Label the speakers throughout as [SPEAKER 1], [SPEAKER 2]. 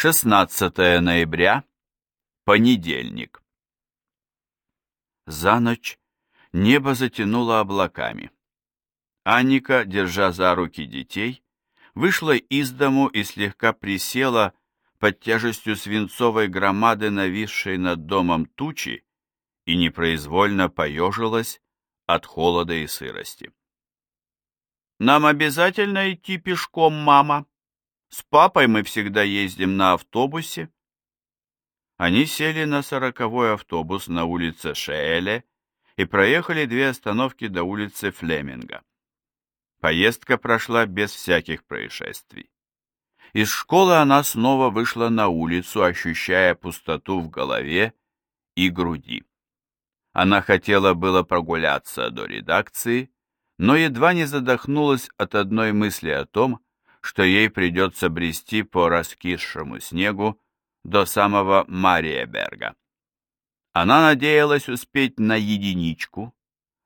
[SPEAKER 1] 16 ноября, понедельник. За ночь небо затянуло облаками. Анника, держа за руки детей, вышла из дому и слегка присела под тяжестью свинцовой громады, нависшей над домом тучи, и непроизвольно поежилась от холода и сырости. «Нам обязательно идти пешком, мама?» С папой мы всегда ездим на автобусе. Они сели на сороковой автобус на улице Шеэле и проехали две остановки до улицы Флеминга. Поездка прошла без всяких происшествий. Из школы она снова вышла на улицу, ощущая пустоту в голове и груди. Она хотела было прогуляться до редакции, но едва не задохнулась от одной мысли о том, что ей придется брести по раскисшему снегу до самого Мариеберга. Она надеялась успеть на единичку,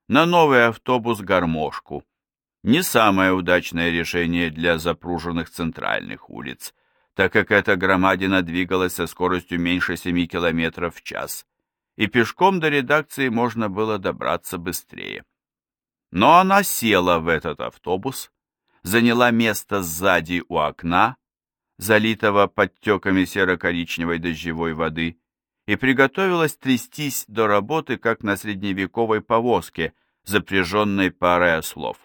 [SPEAKER 1] на новый автобус-гармошку. Не самое удачное решение для запруженных центральных улиц, так как эта громадина двигалась со скоростью меньше 7 км в час, и пешком до редакции можно было добраться быстрее. Но она села в этот автобус, заняла место сзади у окна, залитого подтеками серо-коричневой дождевой воды, и приготовилась трястись до работы, как на средневековой повозке, запряженной парой ослов.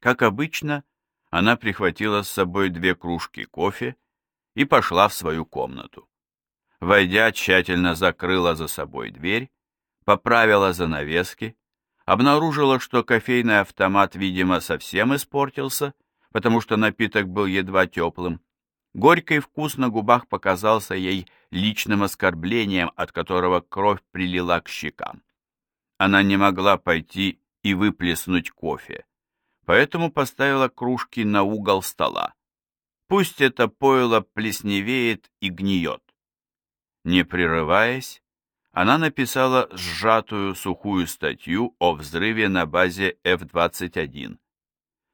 [SPEAKER 1] Как обычно, она прихватила с собой две кружки кофе и пошла в свою комнату. Войдя, тщательно закрыла за собой дверь, поправила занавески, обнаружила, что кофейный автомат, видимо, совсем испортился, потому что напиток был едва теплым. Горький вкус на губах показался ей личным оскорблением, от которого кровь прилила к щекам. Она не могла пойти и выплеснуть кофе, поэтому поставила кружки на угол стола. Пусть это пойло плесневеет и гниет. Не прерываясь, она написала сжатую сухую статью о взрыве на базе F-21.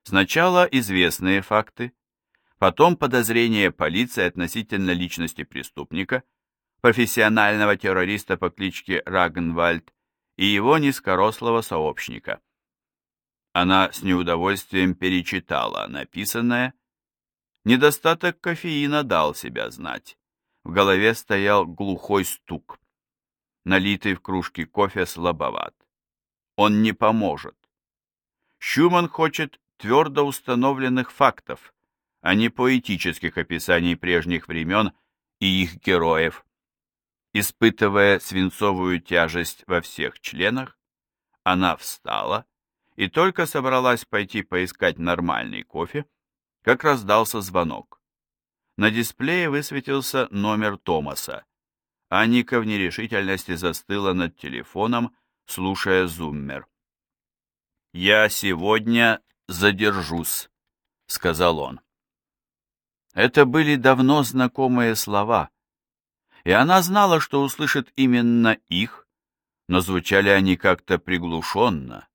[SPEAKER 1] Сначала известные факты, потом подозрение полиции относительно личности преступника, профессионального террориста по кличке Рагенвальд и его низкорослого сообщника. Она с неудовольствием перечитала написанное. Недостаток кофеина дал себя знать. В голове стоял глухой стук налитый в кружке кофе слабоват. Он не поможет. Щуман хочет твердо установленных фактов, а не поэтических описаний прежних времен и их героев. Испытывая свинцовую тяжесть во всех членах, она встала и только собралась пойти поискать нормальный кофе, как раздался звонок. На дисплее высветился номер Томаса. Аника в нерешительности застыла над телефоном, слушая зуммер. «Я сегодня задержусь», — сказал он. Это были давно знакомые слова, и она знала, что услышит именно их, но звучали они как-то приглушенно,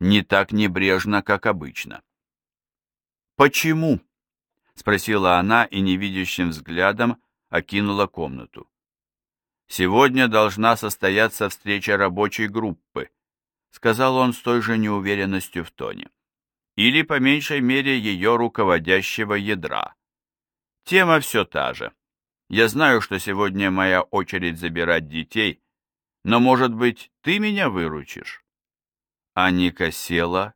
[SPEAKER 1] не так небрежно, как обычно. «Почему?» — спросила она и невидящим взглядом окинула комнату. Сегодня должна состояться встреча рабочей группы, сказал он с той же неуверенностью в тоне. Или, по меньшей мере, ее руководящего ядра. Тема все та же. Я знаю, что сегодня моя очередь забирать детей, но, может быть, ты меня выручишь?» Анника села,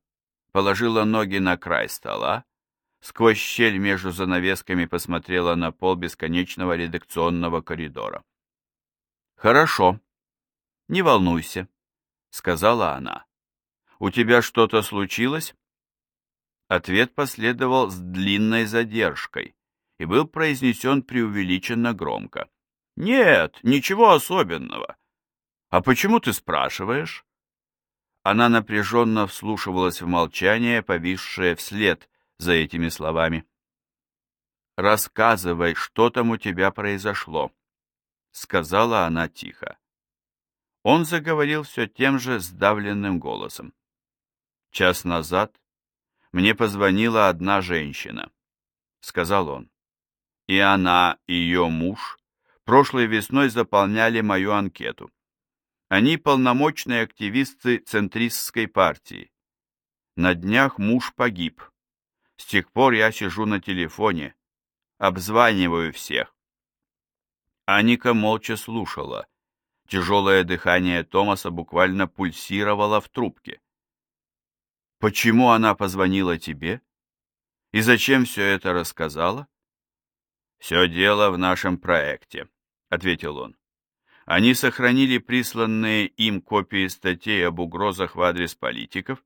[SPEAKER 1] положила ноги на край стола, сквозь щель между занавесками посмотрела на пол бесконечного редакционного коридора. «Хорошо. Не волнуйся», — сказала она. «У тебя что-то случилось?» Ответ последовал с длинной задержкой и был произнесен преувеличенно громко. «Нет, ничего особенного. А почему ты спрашиваешь?» Она напряженно вслушивалась в молчание, повисшее вслед за этими словами. «Рассказывай, что там у тебя произошло», — сказала она тихо. Он заговорил все тем же сдавленным голосом. «Час назад мне позвонила одна женщина», — сказал он. И она, и ее муж прошлой весной заполняли мою анкету. Они полномочные активисты центристской партии. На днях муж погиб. С тех пор я сижу на телефоне, обзваниваю всех. Аника молча слушала. Тяжелое дыхание Томаса буквально пульсировало в трубке. «Почему она позвонила тебе? И зачем все это рассказала?» «Все дело в нашем проекте», — ответил он. Они сохранили присланные им копии статей об угрозах в адрес политиков,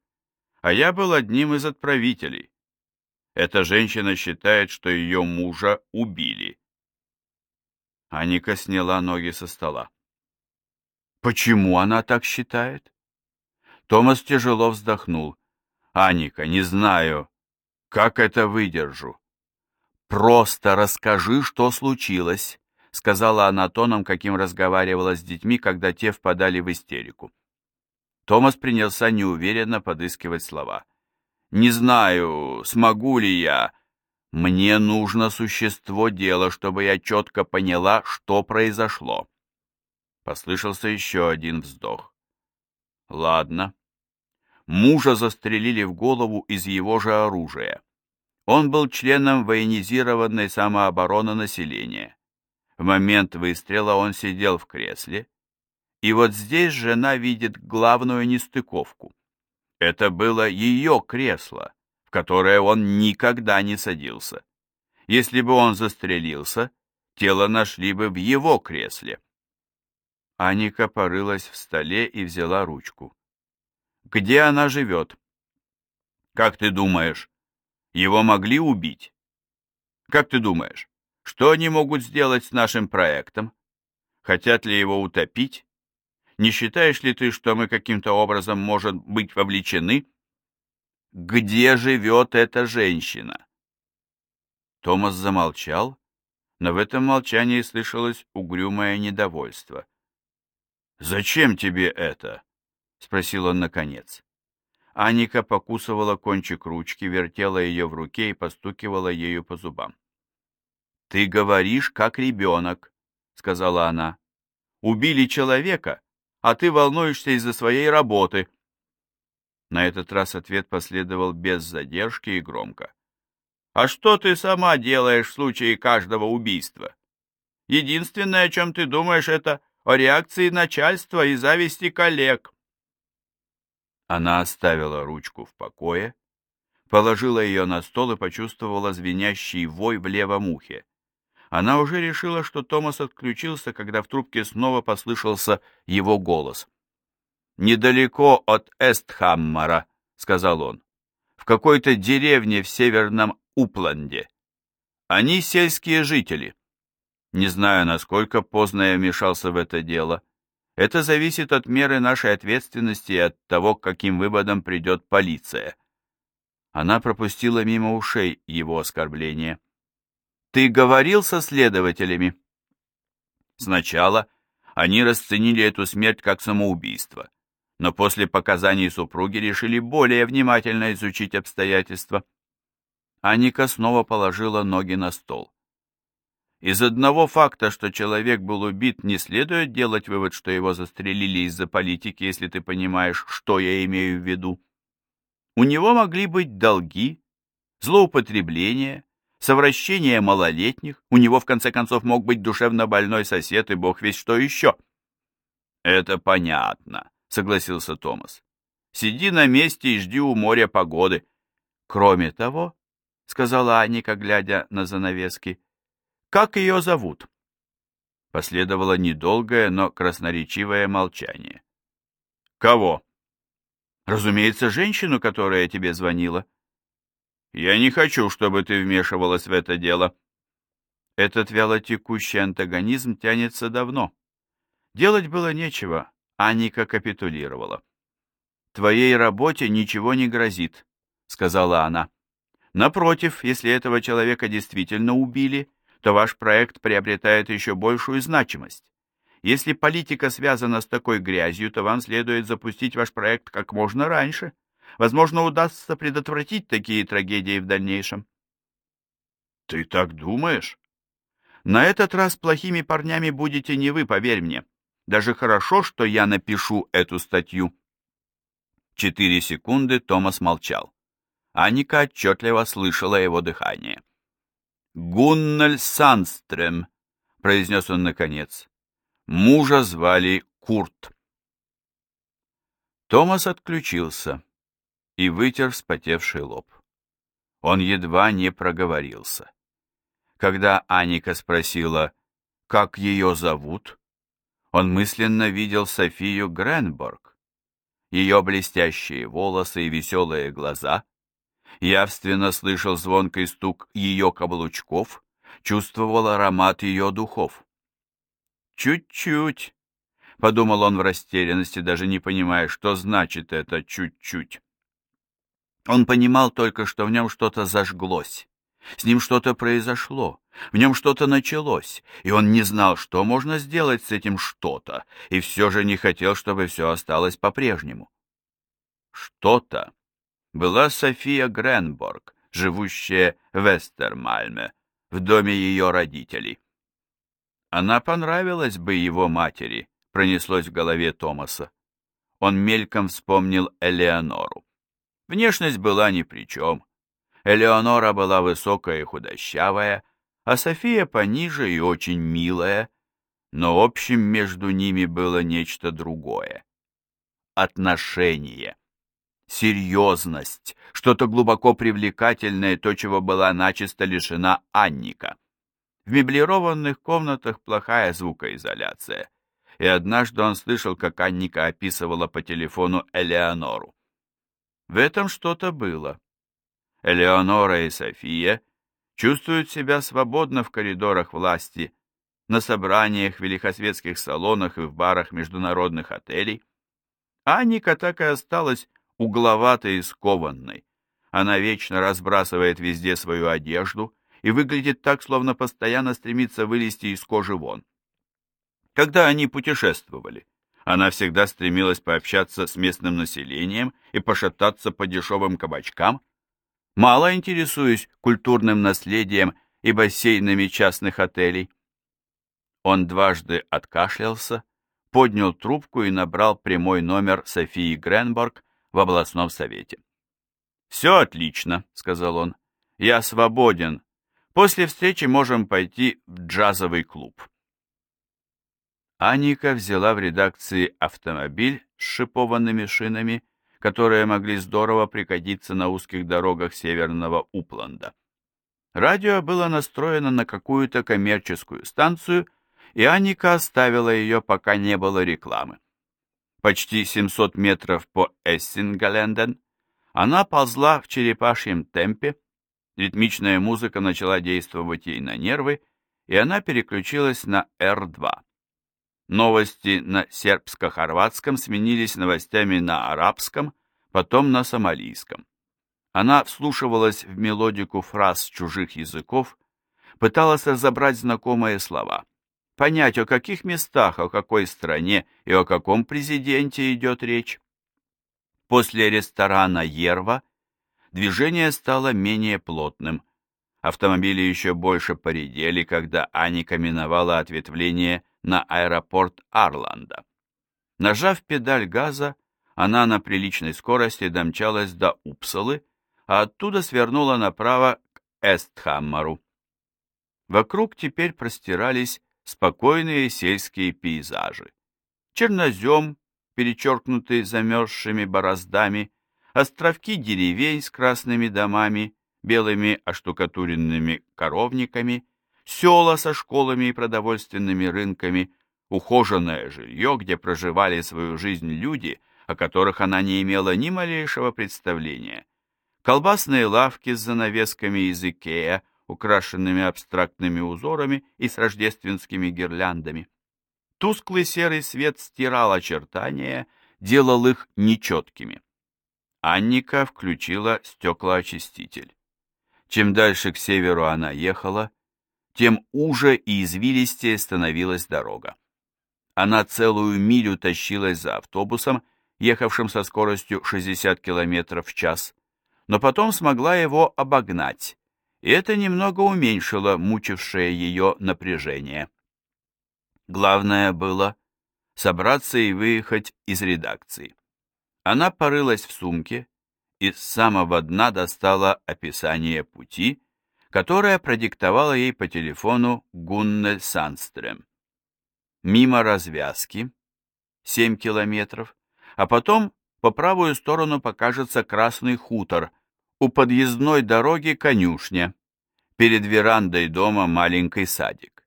[SPEAKER 1] а я был одним из отправителей. Эта женщина считает, что ее мужа убили. Аника сняла ноги со стола. Почему она так считает? Томас тяжело вздохнул. Аника, не знаю, как это выдержу. Просто расскажи, что случилось, сказала она тоном, каким разговаривала с детьми, когда те впадали в истерику. Томас принялся неуверенно подыскивать слова. «Не знаю, смогу ли я. Мне нужно существо дела, чтобы я четко поняла, что произошло». Послышался еще один вздох. «Ладно». Мужа застрелили в голову из его же оружия. Он был членом военизированной самообороны населения. В момент выстрела он сидел в кресле, и вот здесь жена видит главную нестыковку. Это было ее кресло, в которое он никогда не садился. Если бы он застрелился, тело нашли бы в его кресле. Аника порылась в столе и взяла ручку. «Где она живет?» «Как ты думаешь, его могли убить?» «Как ты думаешь, что они могут сделать с нашим проектом? Хотят ли его утопить? Не считаешь ли ты, что мы каким-то образом, может быть, вовлечены? Где живет эта женщина? Томас замолчал, но в этом молчании слышалось угрюмое недовольство. «Зачем тебе это?» — спросил он наконец. Аника покусывала кончик ручки, вертела ее в руке и постукивала ею по зубам. «Ты говоришь, как ребенок», — сказала она. «Убили человека, а ты волнуешься из-за своей работы». На этот раз ответ последовал без задержки и громко. «А что ты сама делаешь в случае каждого убийства? Единственное, о чем ты думаешь, это о реакции начальства и зависти коллег». Она оставила ручку в покое, положила ее на стол и почувствовала звенящий вой в левом ухе. Она уже решила, что Томас отключился, когда в трубке снова послышался его голос. «Недалеко от Эстхаммара», — сказал он, — «в какой-то деревне в северном Упланде. Они сельские жители. Не знаю, насколько поздно я вмешался в это дело. Это зависит от меры нашей ответственности и от того, к каким выводам придет полиция». Она пропустила мимо ушей его оскорбление. Ты говорил со следователями? Сначала они расценили эту смерть как самоубийство, но после показаний супруги решили более внимательно изучить обстоятельства. Аника снова положила ноги на стол. Из одного факта, что человек был убит, не следует делать вывод, что его застрелили из-за политики, если ты понимаешь, что я имею в виду. У него могли быть долги, злоупотребления, совращение малолетних, у него в конце концов мог быть душевно больной сосед и бог весь что еще. Это понятно, согласился Томас. Сиди на месте и жди у моря погоды. Кроме того, сказала Аника, глядя на занавески, как ее зовут? Последовало недолгое, но красноречивое молчание. Кого? Разумеется, женщину, которая тебе звонила. Я не хочу, чтобы ты вмешивалась в это дело. Этот вялотекущий антагонизм тянется давно. Делать было нечего, Аника капитулировала. «Твоей работе ничего не грозит», — сказала она. «Напротив, если этого человека действительно убили, то ваш проект приобретает еще большую значимость. Если политика связана с такой грязью, то вам следует запустить ваш проект как можно раньше. Возможно, удастся предотвратить такие трагедии в дальнейшем. Ты так думаешь? На этот раз плохими парнями будете не вы, поверь мне. Даже хорошо, что я напишу эту статью. Четыре секунды Томас молчал. Аника отчетливо слышала его дыхание. «Гуннель Санстрем», — произнес он наконец. Мужа звали Курт. Томас отключился и вытер вспотевший лоб. Он едва не проговорился. Когда Аника спросила, как ее зовут, он мысленно видел Софию Гренборг. Ее блестящие волосы и веселые глаза. Явственно слышал звонкий стук ее каблучков, чувствовал аромат ее духов. «Чуть-чуть», — подумал он в растерянности, даже не понимая, что значит это «чуть-чуть». Он понимал только, что в нем что-то зажглось, с ним что-то произошло, в нем что-то началось, и он не знал, что можно сделать с этим что-то, и все же не хотел, чтобы все осталось по-прежнему. Что-то была София Гренборг, живущая в Эстермальме, в доме ее родителей. Она понравилась бы его матери, пронеслось в голове Томаса. Он мельком вспомнил Элеонору. Внешность была ни при чем. Элеонора была высокая и худощавая, а София пониже и очень милая, но общим между ними было нечто другое. Отношение, серьезность, что-то глубоко привлекательное, то, чего была начисто лишена Анника. В меблированных комнатах плохая звукоизоляция, и однажды он слышал, как Анника описывала по телефону Элеонору. В этом что-то было. Элеонора и София чувствуют себя свободно в коридорах власти, на собраниях, великосветских салонах и в барах международных отелей. Анника так и осталась угловатой и скованной. Она вечно разбрасывает везде свою одежду и выглядит так, словно постоянно стремится вылезти из кожи вон. Когда они путешествовали, она всегда стремилась пообщаться с местным населением и пошататься по дешевым кабачкам, мало интересуясь культурным наследием и бассейнами частных отелей. Он дважды откашлялся, поднял трубку и набрал прямой номер Софии Гренборг в областном совете. «Все отлично», — сказал он. «Я свободен. После встречи можем пойти в джазовый клуб». Аника взяла в редакции автомобиль с шипованными шинами, которые могли здорово пригодиться на узких дорогах северного Упланда. Радио было настроено на какую-то коммерческую станцию, и Аника оставила ее, пока не было рекламы. Почти 700 метров по Эссингаленден она ползла в черепашьем темпе, ритмичная музыка начала действовать ей на нервы, и она переключилась на R2. Новости на сербско-хорватском сменились новостями на арабском, потом на сомалийском. Она вслушивалась в мелодику фраз чужих языков, пыталась разобрать знакомые слова, понять, о каких местах, о какой стране и о каком президенте идет речь. После ресторана «Ерва» движение стало менее плотным. Автомобили еще больше поредели, когда Аника миновала ответвление на аэропорт Арланда. Нажав педаль газа, она на приличной скорости домчалась до Упсалы, а оттуда свернула направо к Эстхаммару. Вокруг теперь простирались спокойные сельские пейзажи. Чернозем, перечеркнутый замерзшими бороздами, островки деревень с красными домами, белыми оштукатуренными коровниками — села со школами и продовольственными рынками, ухоженное жилье, где проживали свою жизнь люди, о которых она не имела ни малейшего представления, колбасные лавки с занавесками из Икеа, украшенными абстрактными узорами и с рождественскими гирляндами. Тусклый серый свет стирал очертания, делал их нечеткими. Анника включила стеклоочиститель. Чем дальше к северу она ехала, тем уже и извилистее становилась дорога. Она целую милю тащилась за автобусом, ехавшим со скоростью 60 км в час, но потом смогла его обогнать, и это немного уменьшило мучившее ее напряжение. Главное было собраться и выехать из редакции. Она порылась в сумке и с самого дна достала описание пути, которое продиктовала ей по телефону Гуннель Санстрем. Мимо развязки, 7 километров, а потом по правую сторону покажется Красный хутор, у подъездной дороги конюшня, перед верандой дома маленький садик.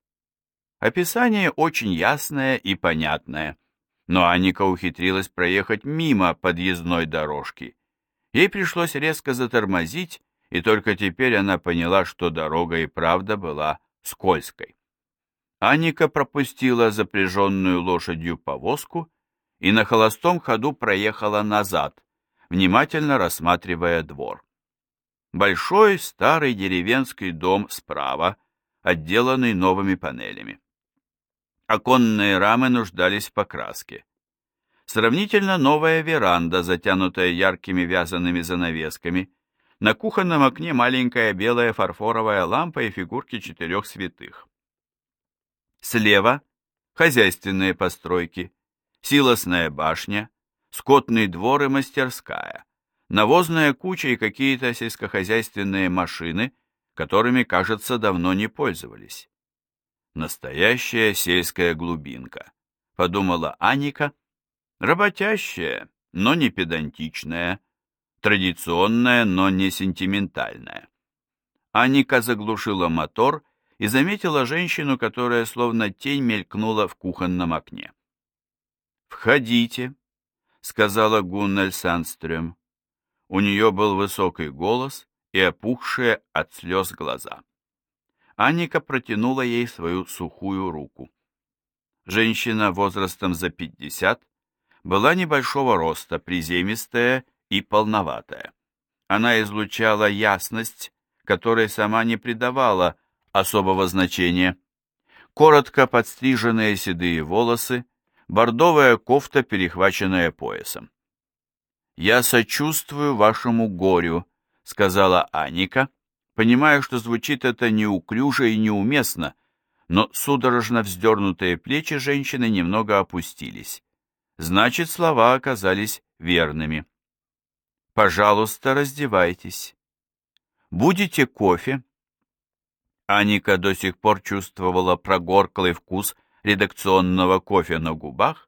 [SPEAKER 1] Описание очень ясное и понятное, но Аника ухитрилась проехать мимо подъездной дорожки. Ей пришлось резко затормозить, и только теперь она поняла, что дорога и правда была скользкой. Аника пропустила запряженную лошадью повозку и на холостом ходу проехала назад, внимательно рассматривая двор. Большой старый деревенский дом справа, отделанный новыми панелями. Оконные рамы нуждались в покраске. Сравнительно новая веранда, затянутая яркими вязаными занавесками. На кухонном окне маленькая белая фарфоровая лампа и фигурки четырех святых. Слева хозяйственные постройки, силосная башня, скотный двор и мастерская, навозная куча и какие-то сельскохозяйственные машины, которыми, кажется, давно не пользовались. Настоящая сельская глубинка, подумала Аника, работящая, но не педантичная, традиционная, но не сентиментальная. Аника заглушила мотор и заметила женщину, которая словно тень мелькнула в кухонном окне. «Входите», — сказала Гуннель Санстрём. У нее был высокий голос и опухшие от слез глаза. Аника протянула ей свою сухую руку. Женщина возрастом за пятьдесят была небольшого роста, приземистая и полноватая. Она излучала ясность, которой сама не придавала особого значения. Коротко подстриженные седые волосы, бордовая кофта, перехваченная поясом. «Я сочувствую вашему горю», — сказала Аника, понимая, что звучит это неуклюже и неуместно, но судорожно вздернутые плечи женщины немного опустились. Значит, слова оказались верными. «Пожалуйста, раздевайтесь. Будете кофе?» Аника до сих пор чувствовала прогорклый вкус редакционного кофе на губах,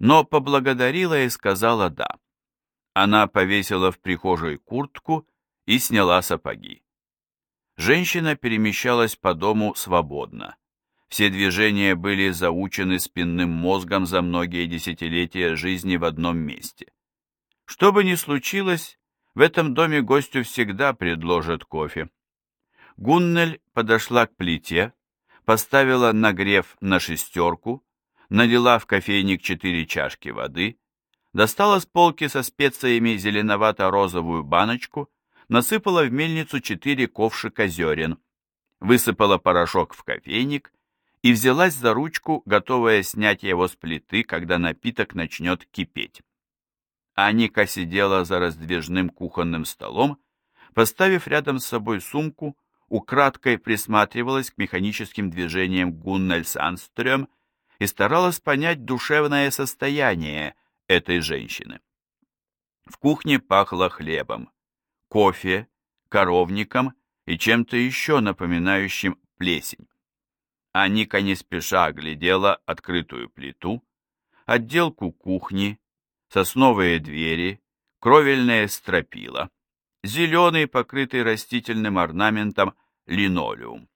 [SPEAKER 1] но поблагодарила и сказала «да». Она повесила в прихожей куртку и сняла сапоги. Женщина перемещалась по дому свободно. Все движения были заучены спинным мозгом за многие десятилетия жизни в одном месте. Что бы ни случилось, в этом доме гостю всегда предложат кофе. Гуннель подошла к плите, поставила нагрев на шестерку, налила в кофейник четыре чашки воды, достала с полки со специями зеленовато-розовую баночку насыпала в мельницу четыре ковшика зерен, высыпала порошок в кофейник и взялась за ручку, готовая снять его с плиты, когда напиток начнет кипеть. Аника сидела за раздвижным кухонным столом, поставив рядом с собой сумку, украдкой присматривалась к механическим движениям Гуннель Санстрём и старалась понять душевное состояние этой женщины. В кухне пахло хлебом кофе, коровником и чем-то еще напоминающим плесень. Аника не спеша оглядела открытую плиту, отделку кухни, сосновые двери, кровельное стропила, зеленый, покрытый растительным орнаментом, линолеум.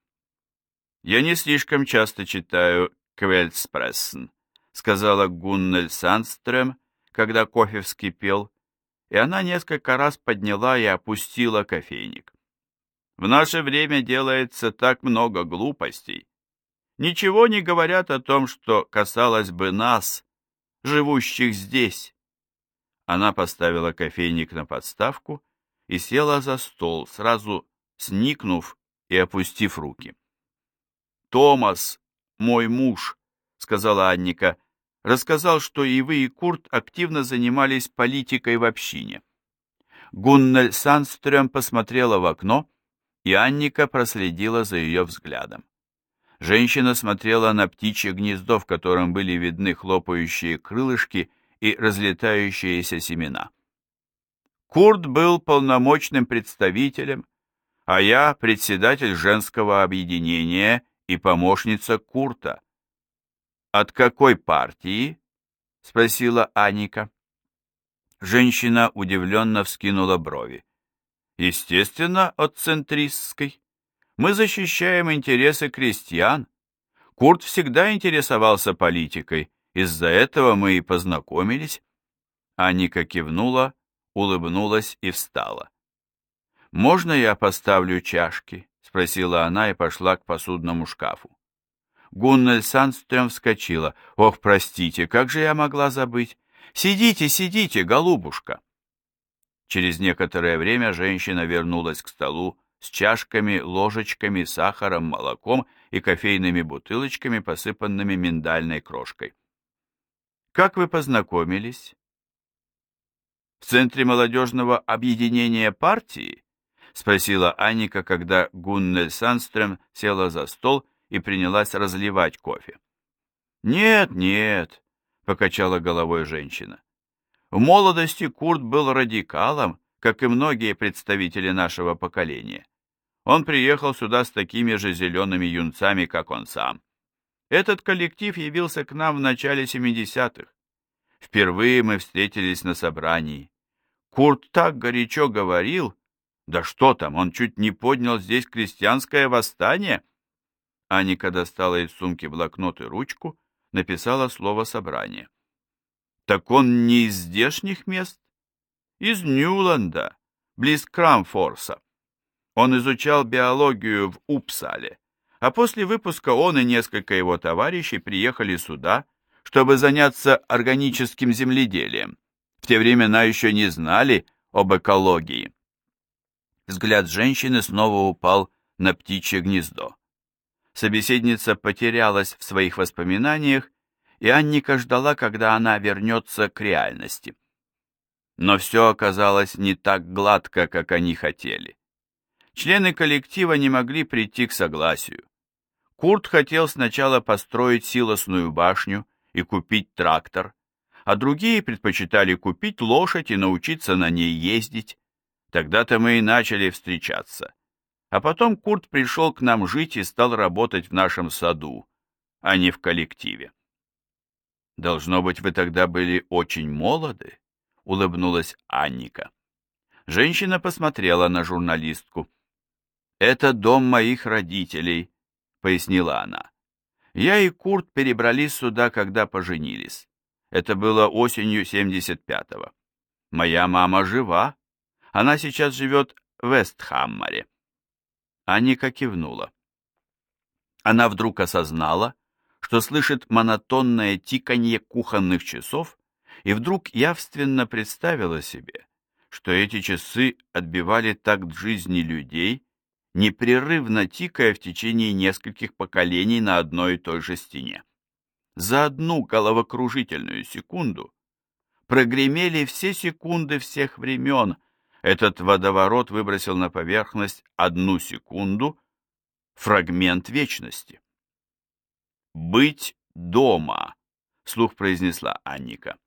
[SPEAKER 1] «Я не слишком часто читаю Квельцпрессен», сказала Гуннель Сандстрöm, когда кофе вскипел, и она несколько раз подняла и опустила кофейник. В наше время делается так много глупостей. Ничего не говорят о том, что касалось бы нас, живущих здесь. Она поставила кофейник на подставку и села за стол, сразу сникнув и опустив руки. «Томас, мой муж», — сказала Анника, рассказал, что и вы, и Курт активно занимались политикой в общине. Гуннель Санстрём посмотрела в окно и Анника проследила за ее взглядом. Женщина смотрела на птичье гнездо, в котором были видны хлопающие крылышки и разлетающиеся семена. Курт был полномочным представителем, а я председатель женского объединения и помощница Курта. «От какой партии?» — спросила Аника. Женщина удивленно вскинула брови. «Естественно, от центристской. Мы защищаем интересы крестьян. Курт всегда интересовался политикой, из-за этого мы и познакомились». Аника кивнула, улыбнулась и встала. «Можно я поставлю чашки?» — спросила она и пошла к посудному шкафу. Гуннель Сандстрём вскочила. «Ох, простите, как же я могла забыть? Сидите, сидите, голубушка!» Через некоторое время женщина вернулась к столу с чашками, ложечками, сахаром, молоком и кофейными бутылочками, посыпанными миндальной крошкой. «Как вы познакомились?» «В Центре молодежного объединения партии?» — спросила Аника, когда Гуннель Санстрем села за стол и принялась разливать кофе. «Нет, нет», — покачала головой женщина. «В молодости Курт был радикалом, как и многие представители нашего поколения. Он приехал сюда с такими же зелеными юнцами, как он сам. Этот коллектив явился к нам в начале 70-х. Впервые мы встретились на собрании. Курт так горячо говорил, да что там, он чуть не поднял здесь крестьянское восстание. Аника достала из сумки блокнот и ручку, написала слово «собрание». Так он не из здешних мест? Из Ньюланда, близ Крамфорса. Он изучал биологию в Упсале, а после выпуска он и несколько его товарищей приехали сюда, чтобы заняться органическим земледелием. В те времена еще не знали об экологии. Взгляд женщины снова упал на птичье гнездо. Собеседница потерялась в своих воспоминаниях, и Анника ждала, когда она вернется к реальности. Но все оказалось не так гладко, как они хотели. Члены коллектива не могли прийти к согласию. Курт хотел сначала построить силосную башню и купить трактор, а другие предпочитали купить лошадь и научиться на ней ездить. Тогда-то мы и начали встречаться. А потом Курт пришел к нам жить и стал работать в нашем саду, а не в коллективе. «Должно быть, вы тогда были очень молоды», — улыбнулась Анника. Женщина посмотрела на журналистку. «Это дом моих родителей», — пояснила она. «Я и Курт перебрались сюда, когда поженились. Это было осенью 75-го. Моя мама жива, она сейчас живет в Вестхаммаре. Аника кивнула. Она вдруг осознала, что слышит монотонное тиканье кухонных часов, и вдруг явственно представила себе, что эти часы отбивали такт жизни людей, непрерывно тикая в течение нескольких поколений на одной и той же стене. За одну головокружительную секунду прогремели все секунды всех времен, этот водоворот выбросил на поверхность одну секунду фрагмент вечности. «Быть дома», — слух произнесла Анника.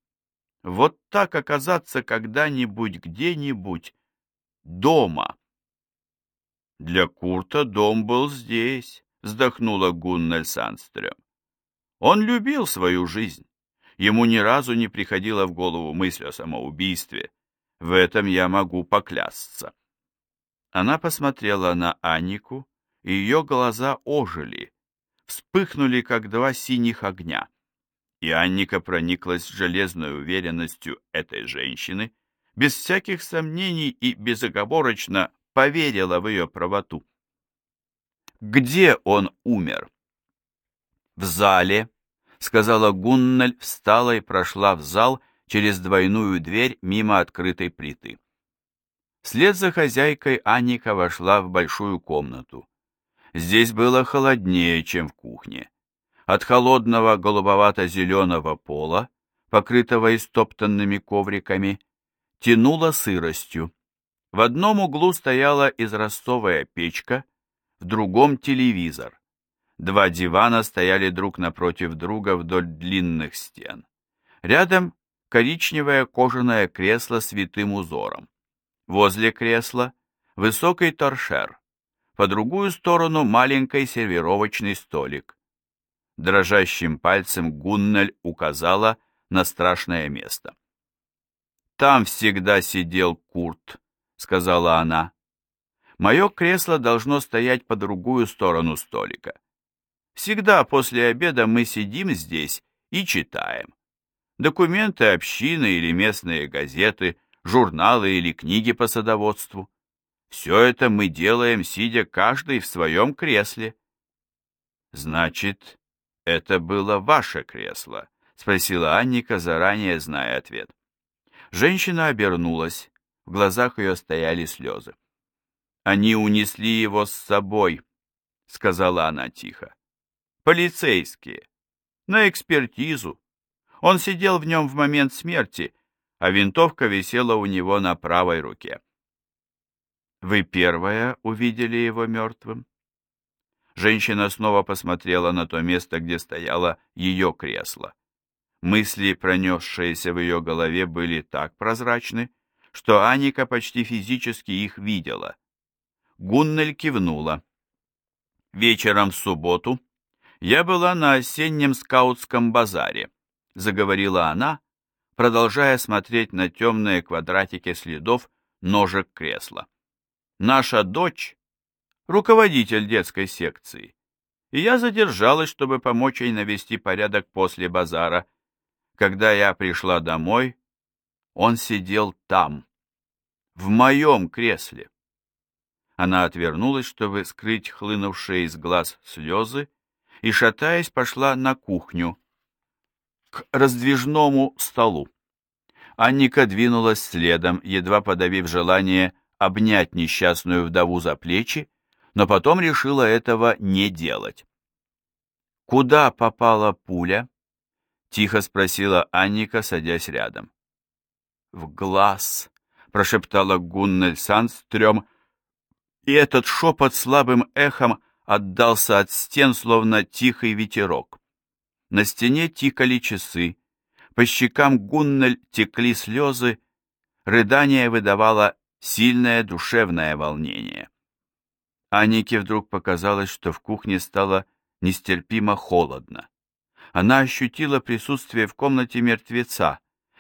[SPEAKER 1] «Вот так оказаться когда-нибудь где-нибудь дома». «Для Курта дом был здесь», — вздохнула Гуннель Санстрём. «Он любил свою жизнь. Ему ни разу не приходила в голову мысль о самоубийстве, в этом я могу поклясться. Она посмотрела на Анику, и ее глаза ожили, вспыхнули, как два синих огня. И Анника прониклась железной уверенностью этой женщины, без всяких сомнений и безоговорочно поверила в ее правоту. «Где он умер?» «В зале», — сказала Гуннель, встала и прошла в зал, — через двойную дверь мимо открытой плиты. Вслед за хозяйкой Анника вошла в большую комнату. Здесь было холоднее, чем в кухне. От холодного голубовато-зеленого пола, покрытого истоптанными ковриками, тянуло сыростью. В одном углу стояла израстовая печка, в другом телевизор. Два дивана стояли друг напротив друга вдоль длинных стен. Рядом коричневое кожаное кресло с витым узором. Возле кресла высокий торшер. По другую сторону маленький сервировочный столик. Дрожащим пальцем Гуннель указала на страшное место. «Там всегда сидел Курт», — сказала она. «Мое кресло должно стоять по другую сторону столика. Всегда после обеда мы сидим здесь и читаем. Документы общины или местные газеты, журналы или книги по садоводству. Все это мы делаем, сидя каждый в своем кресле. Значит, это было ваше кресло, спросила Анника, заранее зная ответ. Женщина обернулась, в глазах ее стояли слезы. Они унесли его с собой, сказала она тихо. Полицейские. На экспертизу. Он сидел в нем в момент смерти, а винтовка висела у него на правой руке. Вы первая увидели его мертвым? Женщина снова посмотрела на то место, где стояло ее кресло. Мысли, пронесшиеся в ее голове, были так прозрачны, что Аника почти физически их видела. Гуннель кивнула. Вечером в субботу «Я была на осеннем скаутском базаре», — заговорила она, продолжая смотреть на темные квадратики следов ножек кресла. «Наша дочь — руководитель детской секции, и я задержалась, чтобы помочь ей навести порядок после базара. Когда я пришла домой, он сидел там, в моем кресле». Она отвернулась, чтобы скрыть хлынувшие из глаз слезы, и, шатаясь, пошла на кухню, к раздвижному столу. Анника двинулась следом, едва подавив желание обнять несчастную вдову за плечи, но потом решила этого не делать. «Куда попала пуля?» — тихо спросила Анника, садясь рядом. «В глаз», — прошептала Гуннель Санстрём, и этот шепот слабым эхом отдался от стен, словно тихий ветерок. На стене тикали часы, по щекам Гуннель текли слезы, рыдание выдавало сильное душевное волнение. Анике вдруг показалось, что в кухне стало нестерпимо холодно. Она ощутила присутствие в комнате мертвеца,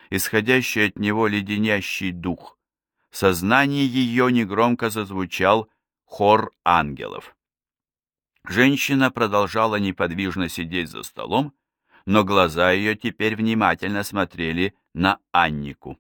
[SPEAKER 1] исходящий от него леденящий дух. В сознании ее негромко зазвучал хор ангелов. Женщина продолжала неподвижно сидеть за столом, но глаза ее теперь внимательно смотрели на Аннику.